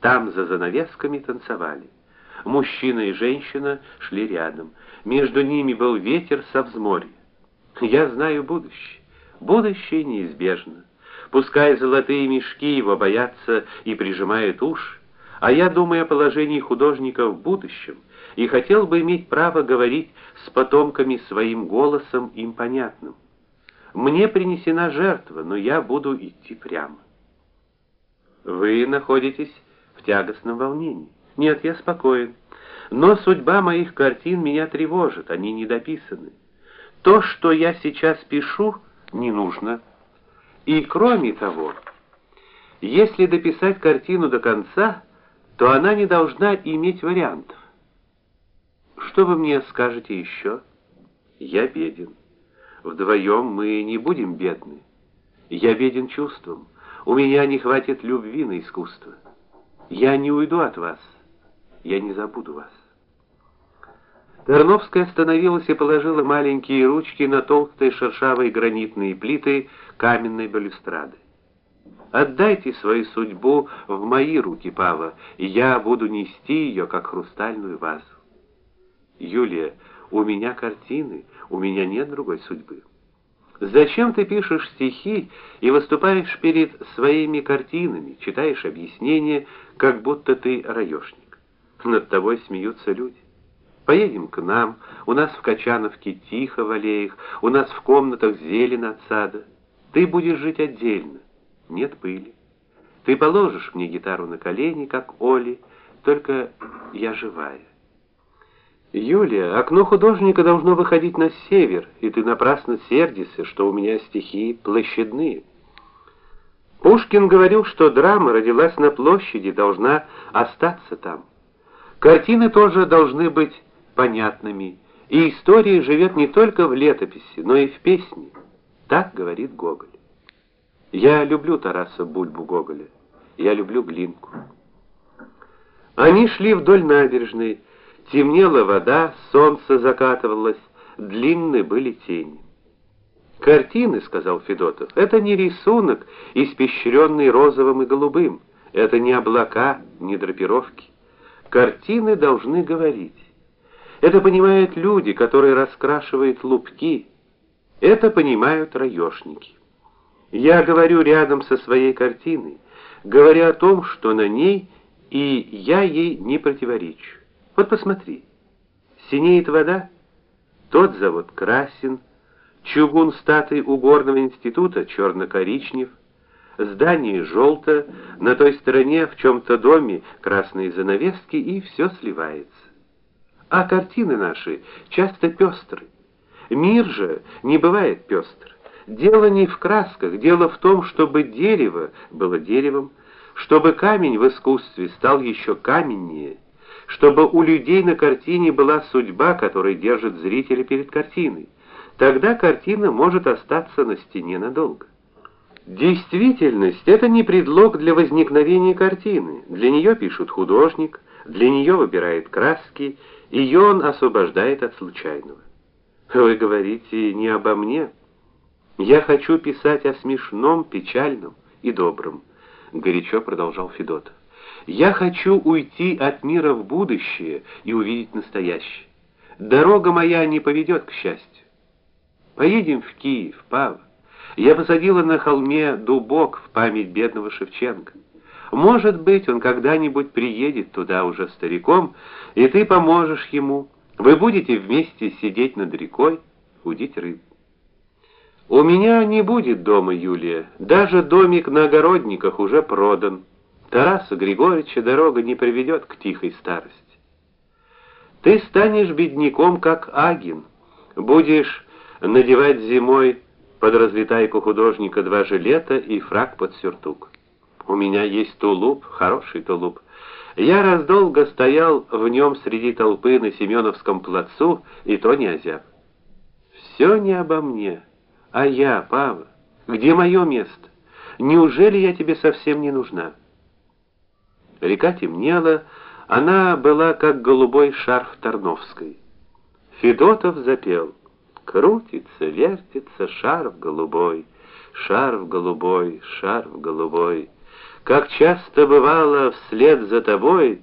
Там за занавесками танцевали. Мужчина и женщина шли рядом. Между ними был ветер со взморья. Я знаю будущее. Будущее неизбежно. Пускай золотые мешки его боятся и прижимают уши, а я думаю о положении художника в будущем и хотел бы иметь право говорить с потомками своим голосом им понятным. Мне принесена жертва, но я буду идти прямо. Вы находитесь в тягостном волнении. Нет, я спокоен. Но судьба моих картин меня тревожит, они недописаны. То, что я сейчас пишу, не нужно. И кроме того, если дописать картину до конца, то она не должна иметь вариантов. Что вы мне скажете еще? Я беден. Вдвоем мы не будем бедны. Я беден чувством. У меня не хватит любви на искусство. Я не уйду от вас. Я не забуду вас. Тарновская остановилась и положила маленькие ручки на толстые шершавые гранитные плиты каменной балюстрады. Отдайте свою судьбу в мои руки, Пава, и я буду нести ее, как хрустальную вазу. Юлия, у меня картины, у меня нет другой судьбы. Зачем ты пишешь стихи и выступаешь перед своими картинами, читаешь объяснения, как будто ты раёшник? Над тобой смеются люди. Поедем к нам, у нас в Качановке тихо в аллеях, у нас в комнатах зелень от сада. Ты будешь жить отдельно, нет пыли. Ты положишь мне гитару на колени, как Оли, только я живая. Юлия, окно художника должно выходить на север, и ты напрасно сердишься, что у меня стихи площадные. Пушкин говорил, что драма родилась на площади, должна остаться там. Картины тоже должны быть понятными, и история живет не только в летописи, но и в песне. Так говорит Гоголь. Я люблю Тараса Бульбу Гоголя. Я люблю Глинку. Они шли вдоль набережной. Темнела вода, солнце закатывалось, длинные были тени. Картины, сказал Федотов. Это не рисунок, испещренный розовым и голубым. Это не облака, не драпировки. Картины должны говорить. Это понимают люди, которые раскрашивают лупки. Это понимают раёшники. Я говорю рядом со своей картиной, говоря о том, что на ней и я ей не противоречу. Вот посмотри. Синеет вода, тот завод красен, чугун статуи у горного института черно коричнев здание желто, на той стороне в чем то доме красные занавески, и все сливается. А картины наши часто пестры. Мир же не бывает пестр. Дело не в красках, дело в том, чтобы дерево было деревом, чтобы камень в искусстве стал еще каменнее, чтобы у людей на картине была судьба, которая держит зрителя перед картиной. Тогда картина может остаться на стене надолго. Действительность это не предлог для возникновения картины. Для нее пишет художник, для нее выбирает краски, ее он освобождает от случайного. Вы говорите не обо мне. Я хочу писать о смешном, печальном и добром, горячо продолжал Федотов. Я хочу уйти от мира в будущее и увидеть настоящее. Дорога моя не поведет к счастью. Поедем в Киев, Павел. Я посадила на холме дубок в память бедного Шевченко. Может быть, он когда-нибудь приедет туда уже стариком, и ты поможешь ему. Вы будете вместе сидеть над рекой, удить рыбу. У меня не будет дома, Юлия. Даже домик на огородниках уже продан. Тараса Григорьевича дорога не приведет к тихой старости. Ты станешь бедняком, как Агин. Будешь надевать зимой под разлетайку художника два жилета и фрак под сюртук. У меня есть тулуп, хороший тулуп. Я раз долго стоял в нем среди толпы на Семеновском плацу, и то не озяб. Все не обо мне. А я, Пава, где мое место? Неужели я тебе совсем не нужна? Река темнела, она была как голубой шарф Тарновской. Федотов запел: Крутится, вертится шарф голубой, шарф голубой, шарф голубой. Как часто бывало вслед за тобой